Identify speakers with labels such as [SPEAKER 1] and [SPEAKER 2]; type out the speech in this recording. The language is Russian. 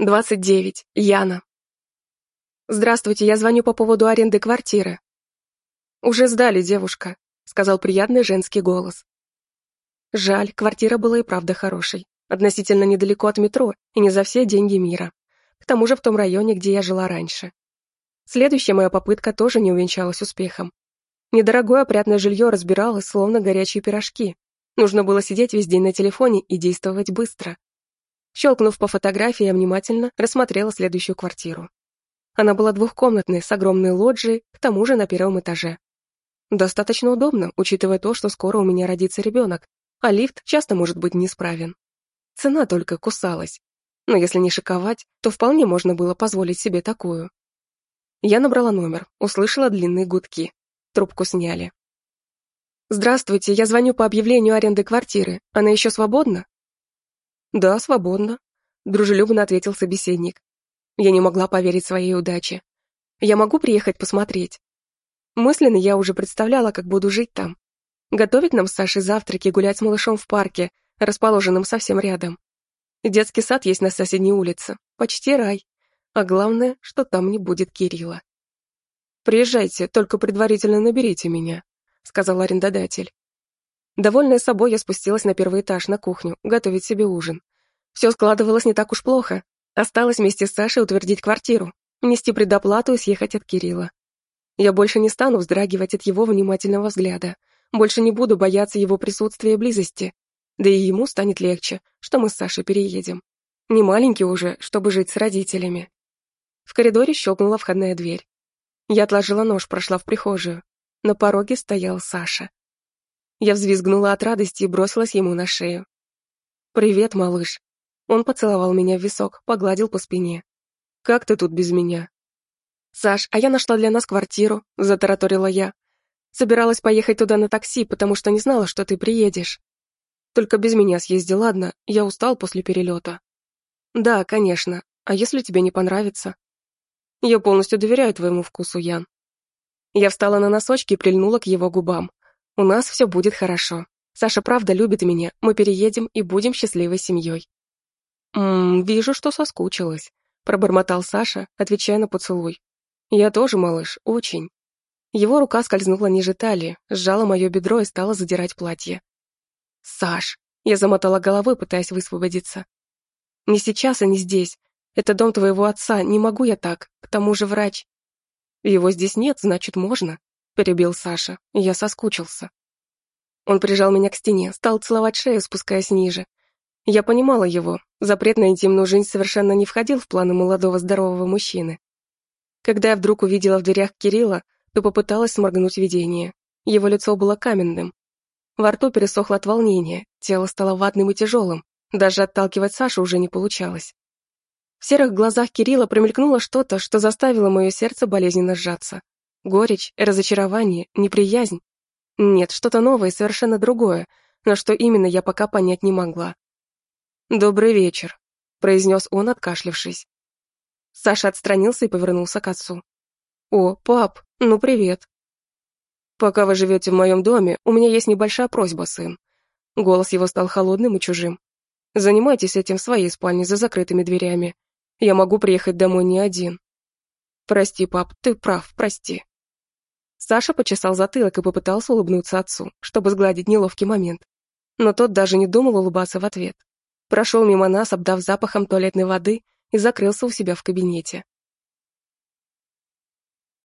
[SPEAKER 1] 29. Яна. Здравствуйте, я звоню по поводу аренды квартиры. Уже сдали, девушка, сказал приятный женский голос. Жаль, квартира была и правда хорошей. Относительно недалеко от метро и не за все деньги мира. К тому же в том районе, где я жила раньше. Следующая моя попытка тоже не увенчалась успехом. Недорогое опрятное жилье разбиралось, словно горячие пирожки. Нужно было сидеть весь день на телефоне и действовать быстро. Щелкнув по фотографии, я внимательно рассмотрела следующую квартиру. Она была двухкомнатной, с огромной лоджией, к тому же на первом этаже. Достаточно удобно, учитывая то, что скоро у меня родится ребенок, а лифт часто может быть неисправен. Цена только кусалась. Но если не шиковать, то вполне можно было позволить себе такую. Я набрала номер, услышала длинные гудки. Трубку сняли. «Здравствуйте, я звоню по объявлению аренды квартиры. Она еще свободна?» «Да, свободно», — дружелюбно ответил собеседник. Я не могла поверить своей удаче. «Я могу приехать посмотреть?» Мысленно я уже представляла, как буду жить там. Готовить нам с Сашей завтраки, гулять с малышом в парке, расположенном совсем рядом. Детский сад есть на соседней улице. Почти рай. А главное, что там не будет Кирилла. «Приезжайте, только предварительно наберите меня», — сказал арендодатель. Довольная собой, я спустилась на первый этаж, на кухню, готовить себе ужин. Все складывалось не так уж плохо. Осталось вместе с Сашей утвердить квартиру, внести предоплату и съехать от Кирилла. Я больше не стану вздрагивать от его внимательного взгляда, больше не буду бояться его присутствия и близости. Да и ему станет легче, что мы с Сашей переедем. Не маленький уже, чтобы жить с родителями. В коридоре щелкнула входная дверь. Я отложила нож, прошла в прихожую. На пороге стоял Саша. Я взвизгнула от радости и бросилась ему на шею. «Привет, малыш». Он поцеловал меня в висок, погладил по спине. «Как ты тут без меня?» «Саш, а я нашла для нас квартиру», — затараторила я. «Собиралась поехать туда на такси, потому что не знала, что ты приедешь. Только без меня съезди, ладно? Я устал после перелета». «Да, конечно. А если тебе не понравится?» «Я полностью доверяю твоему вкусу, Ян». Я встала на носочки и прильнула к его губам. У нас все будет хорошо. Саша правда любит меня, мы переедем и будем счастливой семьей. «Ммм, вижу, что соскучилась», — пробормотал Саша, отвечая на поцелуй. «Я тоже, малыш, очень». Его рука скользнула ниже талии, сжала мое бедро и стала задирать платье. «Саш!» — я замотала головой, пытаясь высвободиться. «Не сейчас и не здесь. Это дом твоего отца, не могу я так, к тому же врач». «Его здесь нет, значит, можно», перебил Саша. Я соскучился. Он прижал меня к стене, стал целовать шею, спускаясь ниже. Я понимала его. Запрет на интимную жизнь совершенно не входил в планы молодого здорового мужчины. Когда я вдруг увидела в дверях Кирилла, то попыталась сморгнуть видение. Его лицо было каменным. Во рту пересохло от волнения, тело стало ватным и тяжелым. Даже отталкивать Сашу уже не получалось. В серых глазах Кирилла промелькнуло что-то, что заставило мое сердце болезненно сжаться. Горечь, разочарование, неприязнь. Нет, что-то новое, совершенно другое, но что именно я пока понять не могла. «Добрый вечер», — произнес он, откашлившись. Саша отстранился и повернулся к отцу. «О, пап, ну привет». «Пока вы живете в моем доме, у меня есть небольшая просьба, сын». Голос его стал холодным и чужим. «Занимайтесь этим в своей спальне за закрытыми дверями. Я могу приехать домой не один». «Прости, пап, ты прав, прости». Саша почесал затылок и попытался улыбнуться отцу, чтобы сгладить неловкий момент. Но тот даже не думал улыбаться в ответ. Прошел мимо нас, обдав запахом туалетной воды, и закрылся у себя в кабинете.